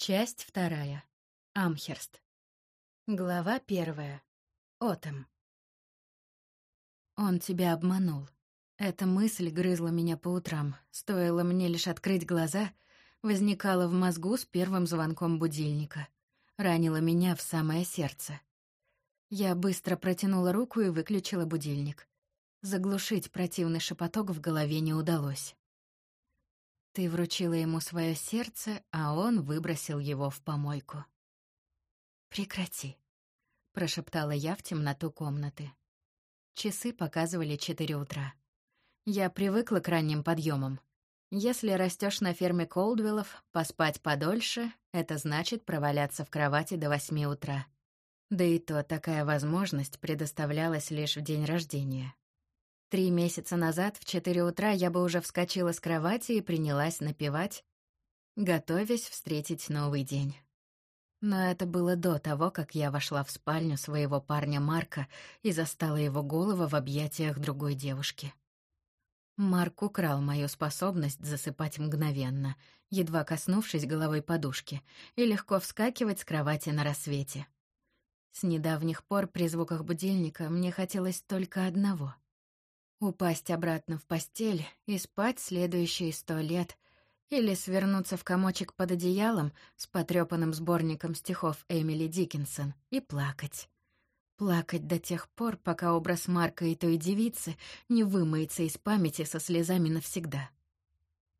Часть вторая. Амхерст. Глава первая. Отом. Он тебя обманул. Эта мысль грызла меня по утрам. Стоило мне лишь открыть глаза, возникала в мозгу с первым звонком будильника. Ранила меня в самое сердце. Я быстро протянула руку и выключила будильник. Заглушить противный шепоток в голове не удалось. Ты вручила ему свое сердце, а он выбросил его в помойку. «Прекрати», — прошептала я в темноту комнаты. Часы показывали четыре утра. Я привыкла к ранним подъемам. Если растешь на ферме Колдвиллов, поспать подольше — это значит проваляться в кровати до восьми утра. Да и то такая возможность предоставлялась лишь в день рождения. Три месяца назад в четыре утра я бы уже вскочила с кровати и принялась напевать, готовясь встретить новый день. Но это было до того, как я вошла в спальню своего парня Марка и застала его голову в объятиях другой девушки. Марк украл мою способность засыпать мгновенно, едва коснувшись головой подушки, и легко вскакивать с кровати на рассвете. С недавних пор при звуках будильника мне хотелось только одного — Упасть обратно в постель и спать следующие сто лет, или свернуться в комочек под одеялом с потрёпанным сборником стихов Эмили Диккенсон и плакать. Плакать до тех пор, пока образ Марка и той девицы не вымоется из памяти со слезами навсегда.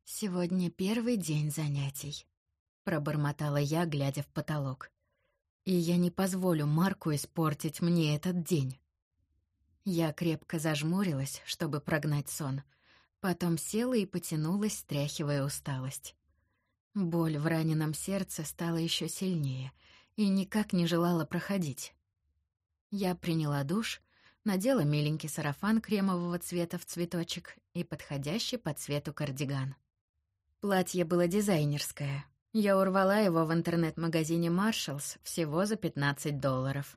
«Сегодня первый день занятий», — пробормотала я, глядя в потолок. «И я не позволю Марку испортить мне этот день». Я крепко зажмурилась, чтобы прогнать сон. Потом села и потянулась, стряхивая усталость. Боль в раненом сердце стала еще сильнее и никак не желала проходить. Я приняла душ, надела миленький сарафан кремового цвета в цветочек и подходящий по цвету кардиган. Платье было дизайнерское. Я урвала его в интернет-магазине Marshalls всего за 15 долларов.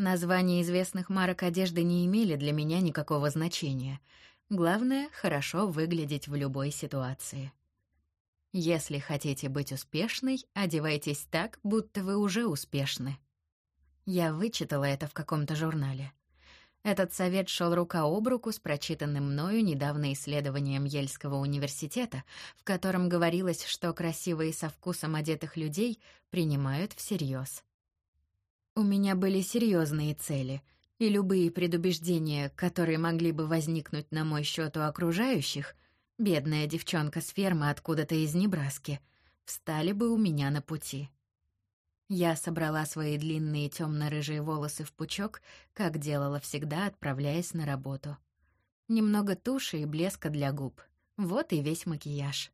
Названия известных марок одежды не имели для меня никакого значения. Главное — хорошо выглядеть в любой ситуации. Если хотите быть успешной, одевайтесь так, будто вы уже успешны. Я вычитала это в каком-то журнале. Этот совет шел рука об руку с прочитанным мною недавно исследованием Ельского университета, в котором говорилось, что красивые со вкусом одетых людей принимают всерьез. У меня были серьезные цели, и любые предубеждения, которые могли бы возникнуть на мой счет у окружающих, бедная девчонка с фермы откуда-то из Небраски, встали бы у меня на пути. Я собрала свои длинные темно-рыжие волосы в пучок, как делала всегда, отправляясь на работу. Немного туши и блеска для губ. Вот и весь макияж.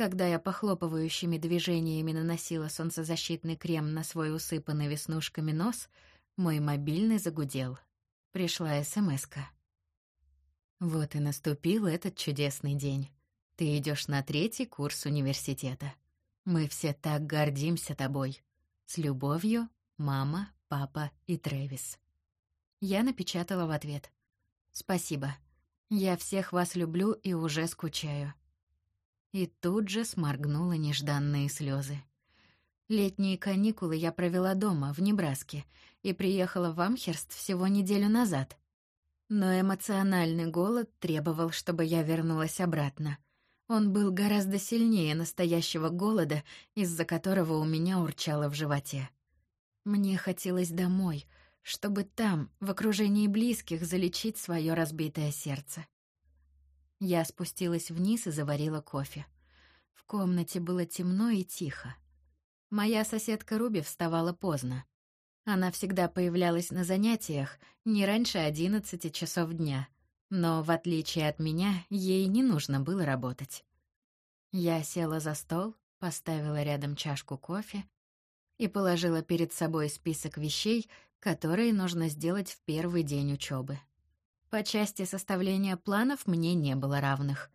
Когда я похлопывающими движениями наносила солнцезащитный крем на свой усыпанный веснушками нос, мой мобильный загудел. Пришла СМСка. Вот и наступил этот чудесный день. Ты идешь на третий курс университета. Мы все так гордимся тобой. С любовью, мама, папа и Трэвис. Я напечатала в ответ. Спасибо. Я всех вас люблю и уже скучаю. И тут же сморгнула нежданные слезы. Летние каникулы я провела дома, в Небраске, и приехала в Амхерст всего неделю назад. Но эмоциональный голод требовал, чтобы я вернулась обратно. Он был гораздо сильнее настоящего голода, из-за которого у меня урчало в животе. Мне хотелось домой, чтобы там, в окружении близких, залечить свое разбитое сердце. Я спустилась вниз и заварила кофе. В комнате было темно и тихо. Моя соседка Руби вставала поздно. Она всегда появлялась на занятиях не раньше одиннадцати часов дня, но, в отличие от меня, ей не нужно было работать. Я села за стол, поставила рядом чашку кофе и положила перед собой список вещей, которые нужно сделать в первый день учебы. По части составления планов мне не было равных.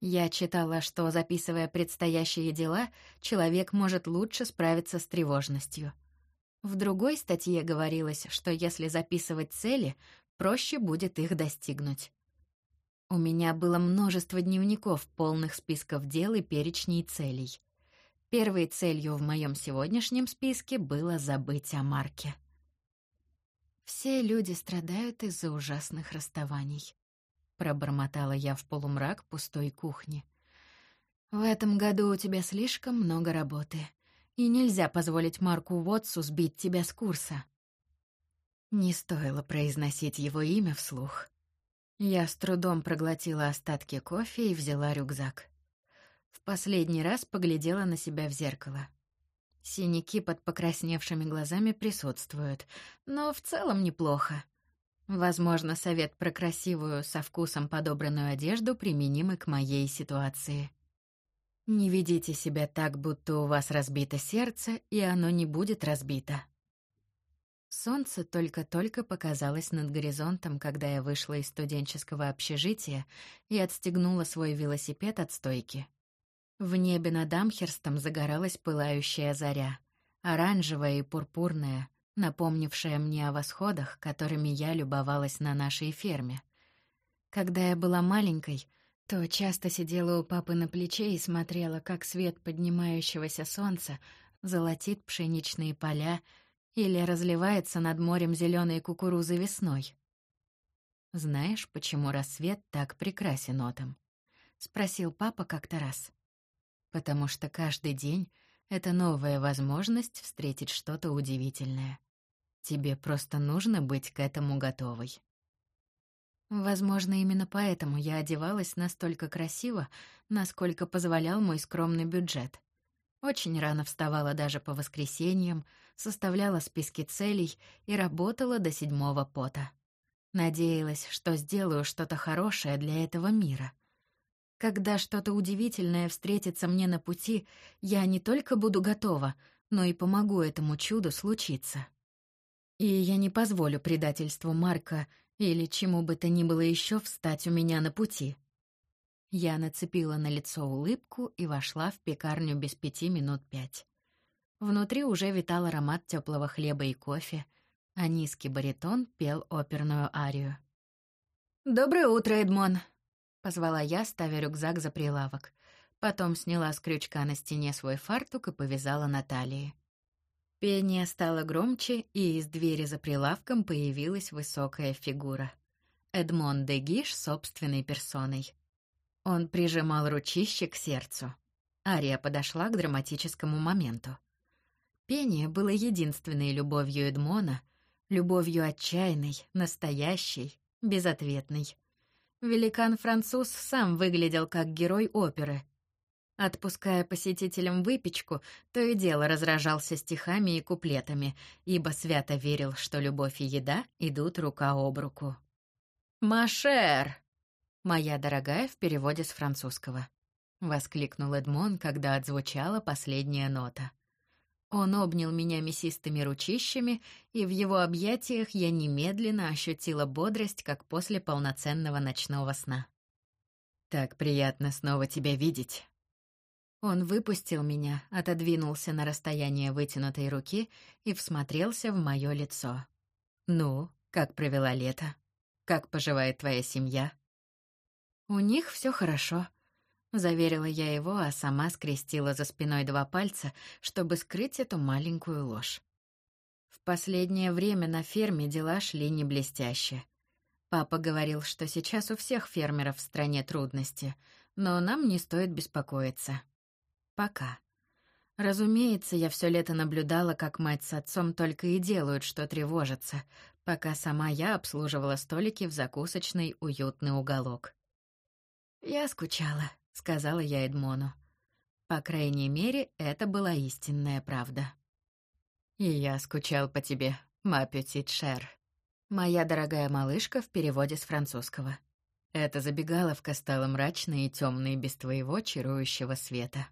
Я читала, что, записывая предстоящие дела, человек может лучше справиться с тревожностью. В другой статье говорилось, что если записывать цели, проще будет их достигнуть. У меня было множество дневников, полных списков дел и перечней целей. Первой целью в моем сегодняшнем списке было забыть о Марке. Все люди страдают из-за ужасных расставаний. Пробормотала я в полумрак пустой кухни. В этом году у тебя слишком много работы, и нельзя позволить Марку Уотсу сбить тебя с курса. Не стоило произносить его имя вслух. Я с трудом проглотила остатки кофе и взяла рюкзак. В последний раз поглядела на себя в зеркало. Синяки под покрасневшими глазами присутствуют, но в целом неплохо. Возможно, совет про красивую, со вкусом подобранную одежду применим и к моей ситуации. Не ведите себя так, будто у вас разбито сердце, и оно не будет разбито. Солнце только-только показалось над горизонтом, когда я вышла из студенческого общежития и отстегнула свой велосипед от стойки. В небе над Амхерстом загоралась пылающая заря, оранжевая и пурпурная, напомнившая мне о восходах, которыми я любовалась на нашей ферме. Когда я была маленькой, то часто сидела у папы на плече и смотрела, как свет поднимающегося солнца золотит пшеничные поля или разливается над морем зеленой кукурузы весной. «Знаешь, почему рассвет так прекрасен, Отом?» — спросил папа как-то раз потому что каждый день — это новая возможность встретить что-то удивительное. Тебе просто нужно быть к этому готовой. Возможно, именно поэтому я одевалась настолько красиво, насколько позволял мой скромный бюджет. Очень рано вставала даже по воскресеньям, составляла списки целей и работала до седьмого пота. Надеялась, что сделаю что-то хорошее для этого мира — когда что-то удивительное встретится мне на пути, я не только буду готова, но и помогу этому чуду случиться. И я не позволю предательству Марка или чему бы то ни было еще встать у меня на пути. Я нацепила на лицо улыбку и вошла в пекарню без пяти минут пять. Внутри уже витал аромат теплого хлеба и кофе, а низкий баритон пел оперную арию. «Доброе утро, Эдмон!» — позвала я, ставя рюкзак за прилавок. Потом сняла с крючка на стене свой фартук и повязала на талии. Пение стало громче, и из двери за прилавком появилась высокая фигура. Эдмон де Гиш собственной персоной. Он прижимал ручище к сердцу. Ария подошла к драматическому моменту. Пение было единственной любовью Эдмона, любовью отчаянной, настоящей, безответной. Великан-француз сам выглядел как герой оперы. Отпуская посетителям выпечку, то и дело разражался стихами и куплетами, ибо свято верил, что любовь и еда идут рука об руку. «Машер!» «Моя дорогая» в переводе с французского. Воскликнул Эдмон, когда отзвучала последняя нота. Он обнял меня мясистыми ручищами, и в его объятиях я немедленно ощутила бодрость, как после полноценного ночного сна. «Так приятно снова тебя видеть». Он выпустил меня, отодвинулся на расстояние вытянутой руки и всмотрелся в мое лицо. «Ну, как провела лето? Как поживает твоя семья?» «У них все хорошо», Заверила я его, а сама скрестила за спиной два пальца, чтобы скрыть эту маленькую ложь. В последнее время на ферме дела шли не блестяще. Папа говорил, что сейчас у всех фермеров в стране трудности, но нам не стоит беспокоиться. Пока. Разумеется, я все лето наблюдала, как мать с отцом только и делают, что тревожатся, пока сама я обслуживала столики в закусочный уютный уголок. Я скучала. — сказала я Эдмону. По крайней мере, это была истинная правда. «И я скучал по тебе, ма петит шер». «Моя дорогая малышка» в переводе с французского. Эта забегаловка стала мрачной и темной без твоего чарующего света.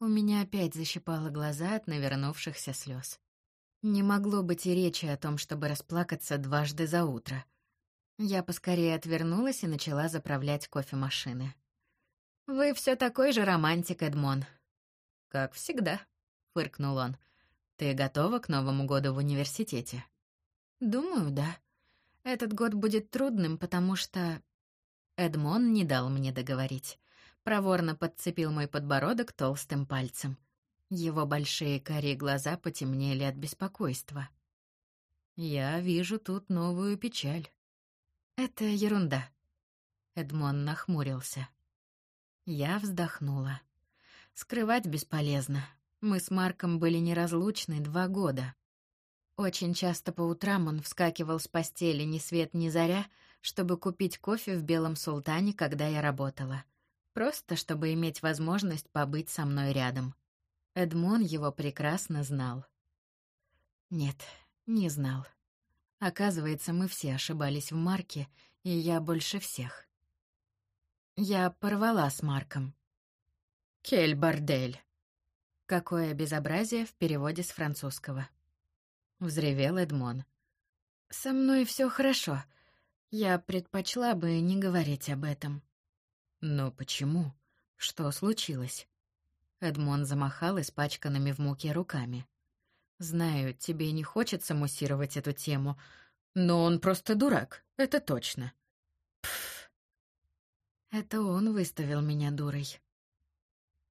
У меня опять защипало глаза от навернувшихся слез. Не могло быть и речи о том, чтобы расплакаться дважды за утро. Я поскорее отвернулась и начала заправлять кофемашины. «Вы все такой же романтик, Эдмон». «Как всегда», — фыркнул он. «Ты готова к Новому году в университете?» «Думаю, да. Этот год будет трудным, потому что...» Эдмон не дал мне договорить. Проворно подцепил мой подбородок толстым пальцем. Его большие карие глаза потемнели от беспокойства. «Я вижу тут новую печаль». «Это ерунда». Эдмон нахмурился. Я вздохнула. Скрывать бесполезно. Мы с Марком были неразлучны два года. Очень часто по утрам он вскакивал с постели ни свет ни заря, чтобы купить кофе в Белом Султане, когда я работала. Просто чтобы иметь возможность побыть со мной рядом. Эдмон его прекрасно знал. Нет, не знал. Оказывается, мы все ошибались в Марке, и я больше всех. Я порвала с Марком. «Кель бордель!» Какое безобразие в переводе с французского. Взревел Эдмон. «Со мной все хорошо. Я предпочла бы не говорить об этом». «Но почему? Что случилось?» Эдмон замахал испачканными в муке руками. «Знаю, тебе не хочется муссировать эту тему, но он просто дурак, это точно». Это он выставил меня дурой.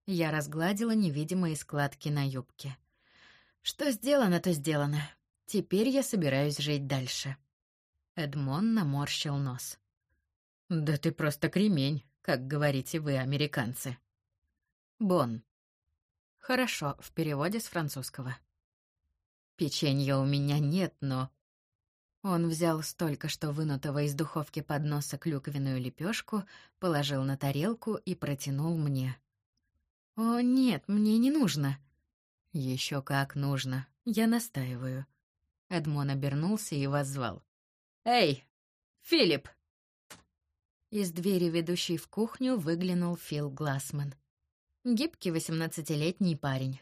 Я разгладила невидимые складки на юбке. Что сделано, то сделано. Теперь я собираюсь жить дальше. Эдмон наморщил нос. Да ты просто кремень, как говорите вы, американцы. Бон. Хорошо, в переводе с французского. Печенья у меня нет, но... Он взял столько что вынутого из духовки подноса клюквенную лепешку, положил на тарелку и протянул мне. «О, нет, мне не нужно». Еще как нужно. Я настаиваю». Эдмон обернулся и воззвал. «Эй, Филипп!» Из двери, ведущей в кухню, выглянул Фил Глассман. Гибкий восемнадцатилетний парень.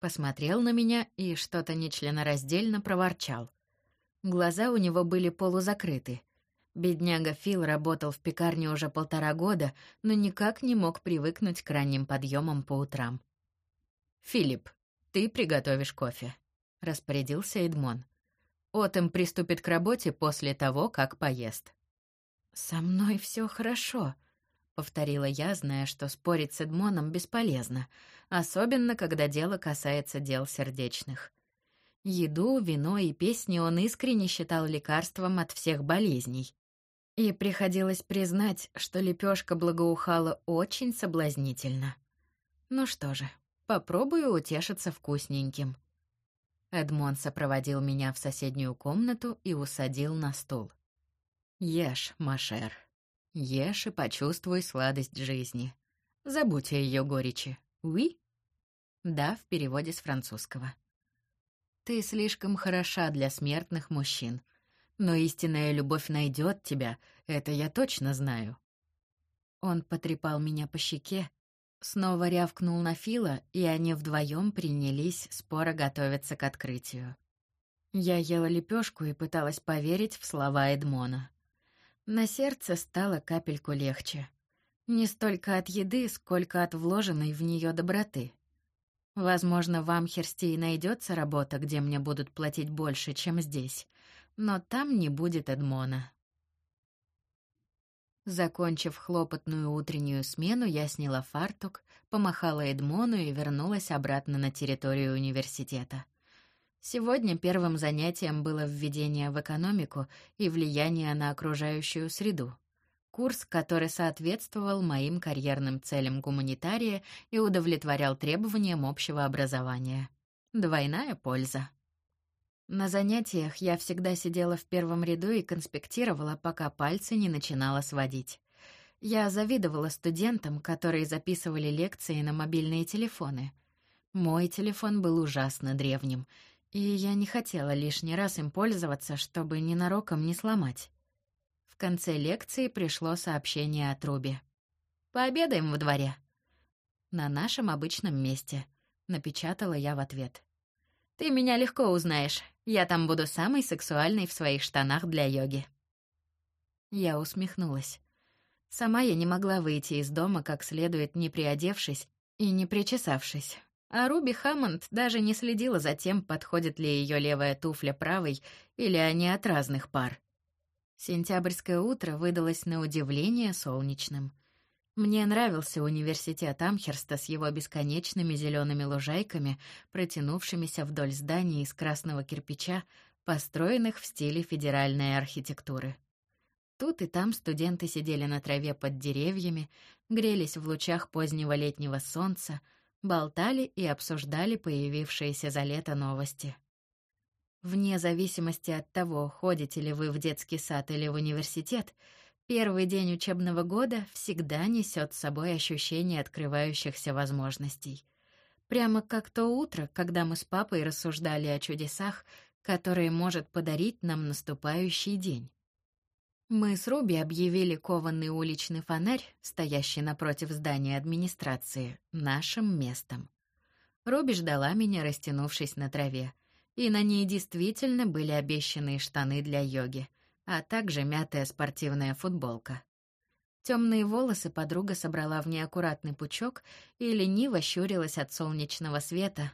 Посмотрел на меня и что-то нечленораздельно проворчал. Глаза у него были полузакрыты. Бедняга Фил работал в пекарне уже полтора года, но никак не мог привыкнуть к ранним подъемам по утрам. «Филипп, ты приготовишь кофе», — распорядился Эдмон. «Отом приступит к работе после того, как поест». «Со мной все хорошо», — повторила я, зная, что спорить с Эдмоном бесполезно, особенно когда дело касается дел сердечных. Еду, вино и песни он искренне считал лекарством от всех болезней. И приходилось признать, что лепешка благоухала очень соблазнительно. Ну что же, попробую утешиться вкусненьким. Эдмон сопроводил меня в соседнюю комнату и усадил на стул. Ешь, Машер. Ешь и почувствуй сладость жизни. Забудь о ее горечи. Уи? Да, в переводе с французского. Ты слишком хороша для смертных мужчин. Но истинная любовь найдет тебя, это я точно знаю. Он потрепал меня по щеке, снова рявкнул на Фила, и они вдвоем принялись споро готовиться к открытию. Я ела лепешку и пыталась поверить в слова Эдмона. На сердце стало капельку легче. Не столько от еды, сколько от вложенной в нее доброты. Возможно, в Амхерсте и найдется работа, где мне будут платить больше, чем здесь, но там не будет Эдмона. Закончив хлопотную утреннюю смену, я сняла фартук, помахала Эдмону и вернулась обратно на территорию университета. Сегодня первым занятием было введение в экономику и влияние на окружающую среду. Курс, который соответствовал моим карьерным целям гуманитария и удовлетворял требованиям общего образования. Двойная польза. На занятиях я всегда сидела в первом ряду и конспектировала, пока пальцы не начинала сводить. Я завидовала студентам, которые записывали лекции на мобильные телефоны. Мой телефон был ужасно древним — и я не хотела лишний раз им пользоваться, чтобы ненароком не сломать. Конце лекции пришло сообщение от Руби. «Пообедаем во дворе». «На нашем обычном месте», — напечатала я в ответ. «Ты меня легко узнаешь. Я там буду самой сексуальной в своих штанах для йоги». Я усмехнулась. Сама я не могла выйти из дома как следует, не приодевшись и не причесавшись. А Руби Хаммонд даже не следила за тем, подходит ли ее левая туфля правой или они от разных пар. Сентябрьское утро выдалось на удивление солнечным. Мне нравился университет Амхерста с его бесконечными зелеными лужайками, протянувшимися вдоль зданий из красного кирпича, построенных в стиле федеральной архитектуры. Тут и там студенты сидели на траве под деревьями, грелись в лучах позднего летнего солнца, болтали и обсуждали появившиеся за лето новости. Вне зависимости от того, ходите ли вы в детский сад или в университет, Первый день учебного года всегда несет с собой ощущение открывающихся возможностей. Прямо как то утро, когда мы с папой рассуждали о чудесах, которые может подарить нам наступающий день. Мы с Руби объявили кованный уличный фонарь, стоящий напротив здания администрации, нашим местом. Руби ждала меня, растянувшись на траве, и на ней действительно были обещанные штаны для йоги — а также мятая спортивная футболка. Темные волосы подруга собрала в неаккуратный пучок и лениво щурилась от солнечного света,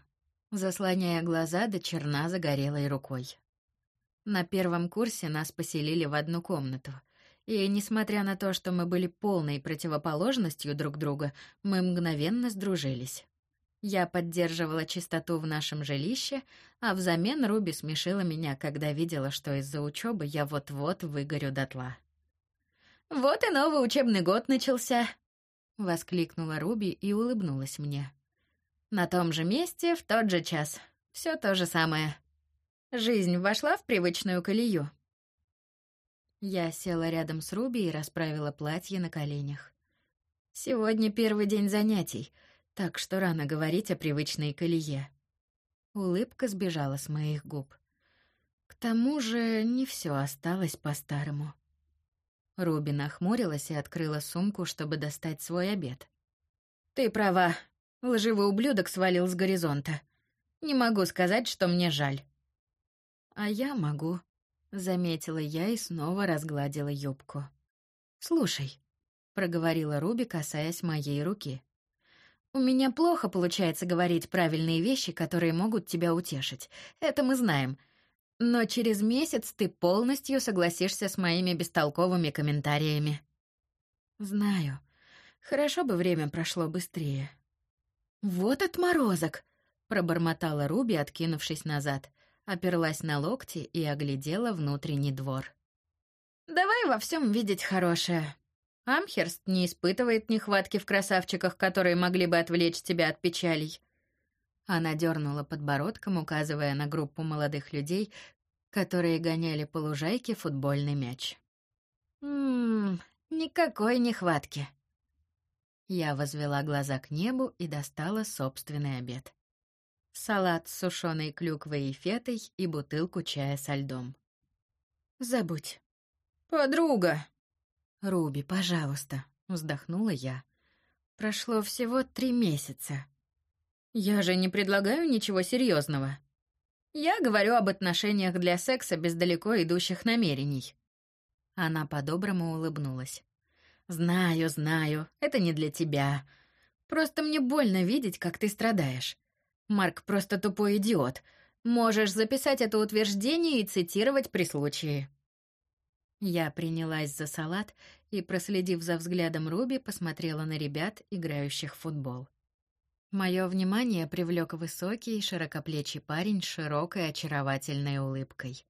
заслоняя глаза до черна загорелой рукой. На первом курсе нас поселили в одну комнату, и, несмотря на то, что мы были полной противоположностью друг друга, мы мгновенно сдружились. Я поддерживала чистоту в нашем жилище, а взамен Руби смешила меня, когда видела, что из-за учебы я вот-вот выгорю дотла. «Вот и новый учебный год начался!» — воскликнула Руби и улыбнулась мне. «На том же месте, в тот же час. Все то же самое. Жизнь вошла в привычную колею». Я села рядом с Руби и расправила платье на коленях. «Сегодня первый день занятий — так что рано говорить о привычной колее. Улыбка сбежала с моих губ. К тому же не все осталось по-старому. Руби нахмурилась и открыла сумку, чтобы достать свой обед. «Ты права. Лживый ублюдок свалил с горизонта. Не могу сказать, что мне жаль». «А я могу», — заметила я и снова разгладила юбку. «Слушай», — проговорила Руби, касаясь моей руки. У меня плохо получается говорить правильные вещи, которые могут тебя утешить. Это мы знаем. Но через месяц ты полностью согласишься с моими бестолковыми комментариями. Знаю. Хорошо бы время прошло быстрее. Вот отморозок, пробормотала Руби, откинувшись назад, оперлась на локти и оглядела внутренний двор. Давай во всем видеть хорошее. Амхерст не испытывает нехватки в красавчиках, которые могли бы отвлечь тебя от печалей. Она дернула подбородком, указывая на группу молодых людей, которые гоняли по лужайке футбольный мяч. «Ммм, никакой нехватки». Я возвела глаза к небу и достала собственный обед. Салат с сушеной клюквой и фетой и бутылку чая со льдом. «Забудь». «Подруга!» «Руби, пожалуйста», — вздохнула я. «Прошло всего три месяца». «Я же не предлагаю ничего серьезного. Я говорю об отношениях для секса без далеко идущих намерений». Она по-доброму улыбнулась. «Знаю, знаю, это не для тебя. Просто мне больно видеть, как ты страдаешь. Марк просто тупой идиот. Можешь записать это утверждение и цитировать при случае». Я принялась за салат и, проследив за взглядом Руби, посмотрела на ребят, играющих в футбол. Мое внимание привлек высокий, широкоплечий парень с широкой очаровательной улыбкой.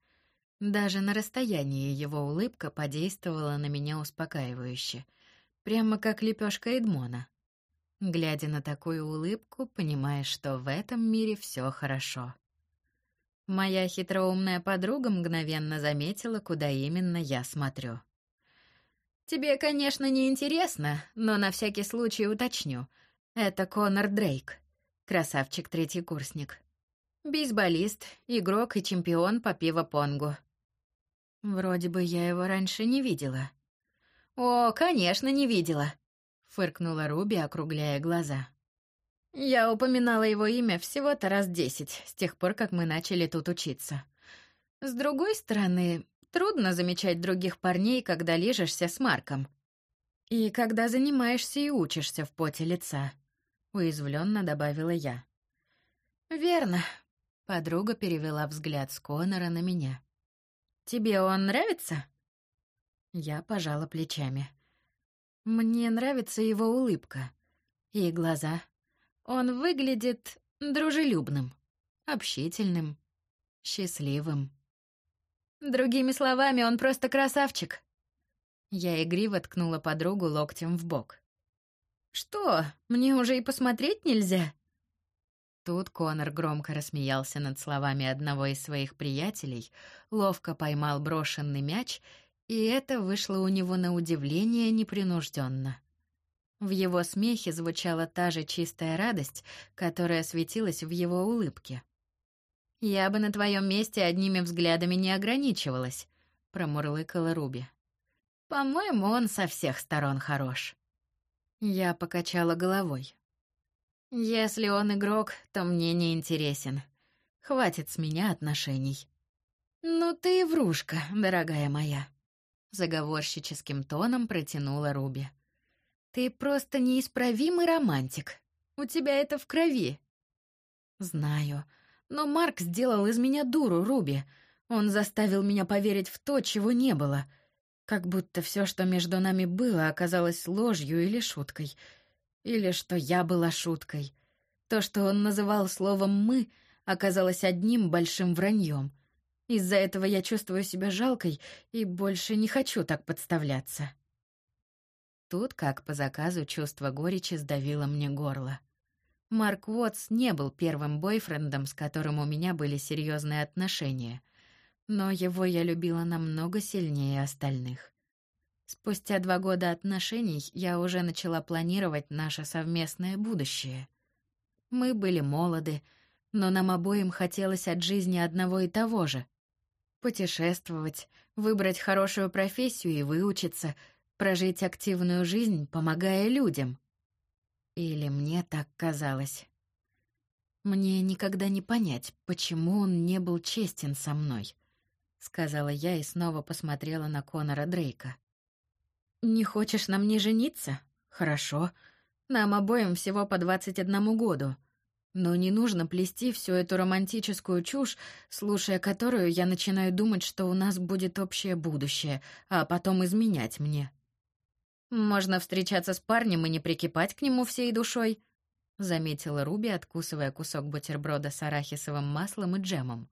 Даже на расстоянии его улыбка подействовала на меня успокаивающе, прямо как лепешка Эдмона. Глядя на такую улыбку, понимаешь, что в этом мире все хорошо. Моя хитроумная подруга мгновенно заметила, куда именно я смотрю. Тебе, конечно, не интересно, но на всякий случай уточню. Это Конор Дрейк, красавчик третий курсник. Бейсболист, игрок и чемпион по пиво-понгу. Вроде бы я его раньше не видела. О, конечно, не видела, фыркнула Руби, округляя глаза. Я упоминала его имя всего-то раз десять с тех пор, как мы начали тут учиться. С другой стороны, трудно замечать других парней, когда лежишься с Марком. И когда занимаешься и учишься в поте лица, уязвленно добавила я. Верно. Подруга перевела взгляд с Конора на меня. Тебе он нравится? Я пожала плечами. Мне нравится его улыбка и глаза. Он выглядит дружелюбным, общительным, счастливым. Другими словами, он просто красавчик. Я игриво ткнула подругу локтем в бок. Что, мне уже и посмотреть нельзя? Тут Конор громко рассмеялся над словами одного из своих приятелей, ловко поймал брошенный мяч, и это вышло у него на удивление непринужденно. В его смехе звучала та же чистая радость, которая светилась в его улыбке. «Я бы на твоем месте одними взглядами не ограничивалась», — промурлыкала Руби. «По-моему, он со всех сторон хорош». Я покачала головой. «Если он игрок, то мне не интересен. Хватит с меня отношений». «Ну ты и врушка, дорогая моя», — заговорщическим тоном протянула Руби. «Ты просто неисправимый романтик. У тебя это в крови». «Знаю», но Марк сделал из меня дуру, Руби. Он заставил меня поверить в то, чего не было. Как будто все, что между нами было, оказалось ложью или шуткой. Или что я была шуткой. То, что он называл словом «мы», оказалось одним большим враньем. Из-за этого я чувствую себя жалкой и больше не хочу так подставляться. Тут, как по заказу, чувство горечи сдавило мне горло. Марк Уотс не был первым бойфрендом, с которым у меня были серьезные отношения, но его я любила намного сильнее остальных. Спустя два года отношений я уже начала планировать наше совместное будущее. Мы были молоды, но нам обоим хотелось от жизни одного и того же — путешествовать, выбрать хорошую профессию и выучиться, прожить активную жизнь, помогая людям — или мне так казалось. Мне никогда не понять, почему он не был честен со мной, сказала я и снова посмотрела на Конора Дрейка. Не хочешь на мне жениться? Хорошо. Нам обоим всего по двадцать одному году. Но не нужно плести всю эту романтическую чушь, слушая которую я начинаю думать, что у нас будет общее будущее, а потом изменять мне. Можно встречаться с парнем и не прикипать к нему всей душой, заметила Руби, откусывая кусок бутерброда с арахисовым маслом и джемом.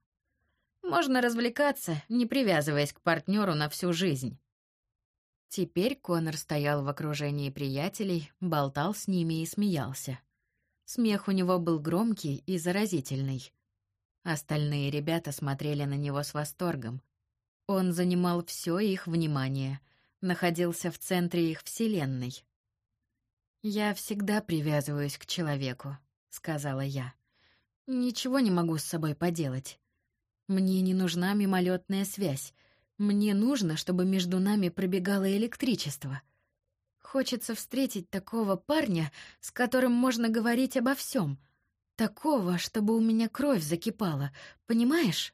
Можно развлекаться, не привязываясь к партнеру на всю жизнь. Теперь Конор стоял в окружении приятелей, болтал с ними и смеялся. Смех у него был громкий и заразительный. Остальные ребята смотрели на него с восторгом. Он занимал все их внимание — находился в центре их вселенной. «Я всегда привязываюсь к человеку», — сказала я. «Ничего не могу с собой поделать. Мне не нужна мимолетная связь. Мне нужно, чтобы между нами пробегало электричество. Хочется встретить такого парня, с которым можно говорить обо всем. Такого, чтобы у меня кровь закипала, понимаешь?»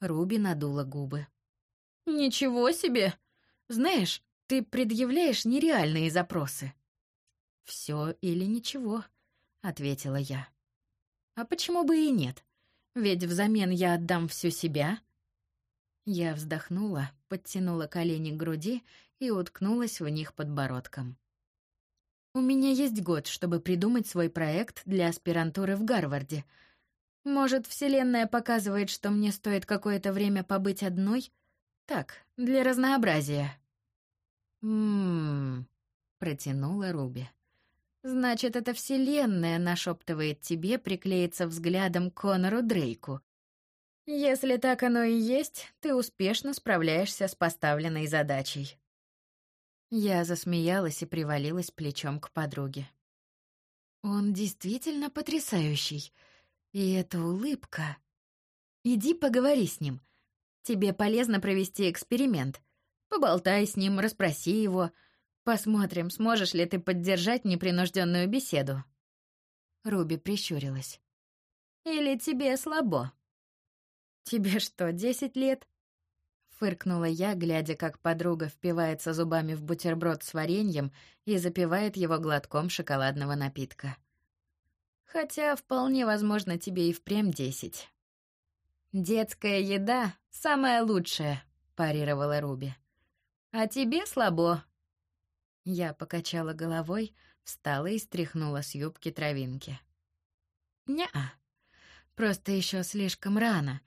Руби надула губы. «Ничего себе!» Знаешь, ты предъявляешь нереальные запросы. Все или ничего, ответила я. А почему бы и нет? Ведь взамен я отдам всю себя. Я вздохнула, подтянула колени к груди и уткнулась в них подбородком. У меня есть год, чтобы придумать свой проект для аспирантуры в Гарварде. Может, Вселенная показывает, что мне стоит какое-то время побыть одной — так, для разнообразия. Мм, протянула Руби. Значит, эта вселенная нашептывает тебе приклеиться взглядом к Конору Дрейку. Если так оно и есть, ты успешно справляешься с поставленной задачей. Я засмеялась и привалилась плечом к подруге. Он действительно потрясающий. И эта улыбка. Иди поговори с ним. Тебе полезно провести эксперимент. Поболтай с ним, расспроси его. Посмотрим, сможешь ли ты поддержать непринужденную беседу. Руби прищурилась. Или тебе слабо? Тебе что, десять лет? Фыркнула я, глядя, как подруга впивается зубами в бутерброд с вареньем и запивает его глотком шоколадного напитка. Хотя вполне возможно тебе и впрямь десять. «Детская еда — самая лучшая», — парировала Руби. «А тебе слабо». Я покачала головой, встала и стряхнула с юбки травинки. Не-а. Просто еще слишком рано.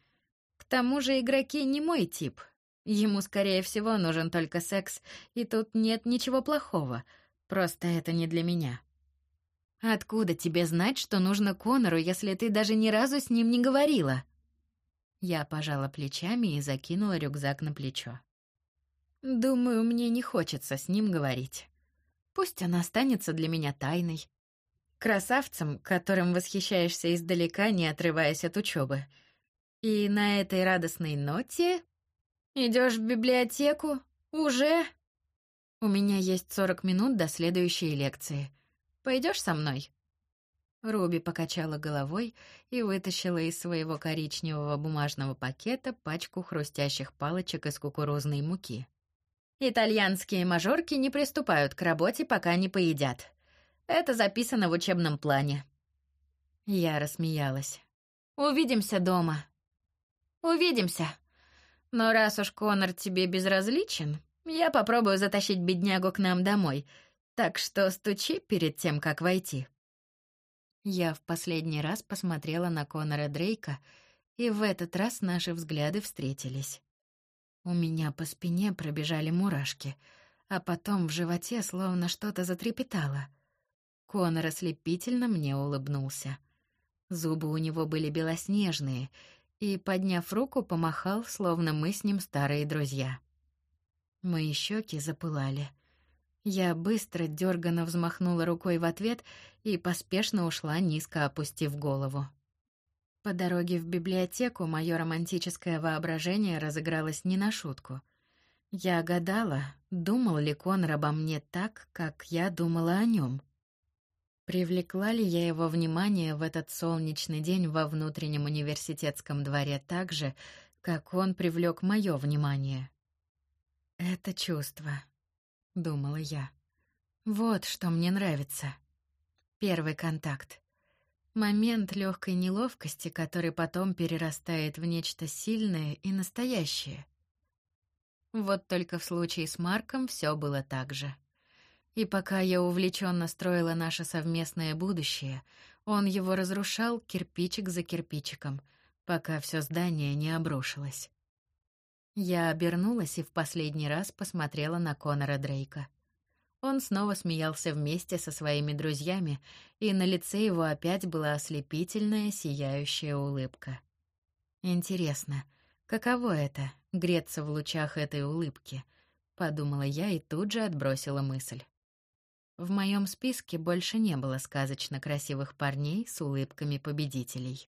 К тому же игроки не мой тип. Ему, скорее всего, нужен только секс, и тут нет ничего плохого. Просто это не для меня. Откуда тебе знать, что нужно Конору, если ты даже ни разу с ним не говорила? Я пожала плечами и закинула рюкзак на плечо. Думаю, мне не хочется с ним говорить. Пусть она останется для меня тайной. Красавцем, которым восхищаешься издалека, не отрываясь от учебы. И на этой радостной ноте идешь в библиотеку уже? У меня есть сорок минут до следующей лекции. Пойдешь со мной? Руби покачала головой и вытащила из своего коричневого бумажного пакета пачку хрустящих палочек из кукурузной муки. Итальянские мажорки не приступают к работе, пока не поедят. Это записано в учебном плане. Я рассмеялась. Увидимся дома. Увидимся. Но раз уж Конор тебе безразличен, я попробую затащить беднягу к нам домой. Так что стучи перед тем, как войти. Я в последний раз посмотрела на Конора Дрейка, и в этот раз наши взгляды встретились. У меня по спине пробежали мурашки, а потом в животе словно что-то затрепетало. Конор ослепительно мне улыбнулся. Зубы у него были белоснежные, и, подняв руку, помахал, словно мы с ним старые друзья. Мои щеки запылали. Я быстро дёрганно взмахнула рукой в ответ и поспешно ушла, низко опустив голову. По дороге в библиотеку мое романтическое воображение разыгралось не на шутку. Я гадала, думал ли Конор обо мне так, как я думала о нем. Привлекла ли я его внимание в этот солнечный день во внутреннем университетском дворе так же, как он привлек мое внимание? Это чувство, думала я. Вот что мне нравится. Первый контакт. Момент легкой неловкости, который потом перерастает в нечто сильное и настоящее. Вот только в случае с Марком все было так же. И пока я увлеченно строила наше совместное будущее, он его разрушал кирпичик за кирпичиком, пока все здание не обрушилось. Я обернулась и в последний раз посмотрела на Конора Дрейка. Он снова смеялся вместе со своими друзьями, и на лице его опять была ослепительная, сияющая улыбка. Интересно, каково это — греться в лучах этой улыбки? Подумала я и тут же отбросила мысль. В моем списке больше не было сказочно красивых парней с улыбками победителей.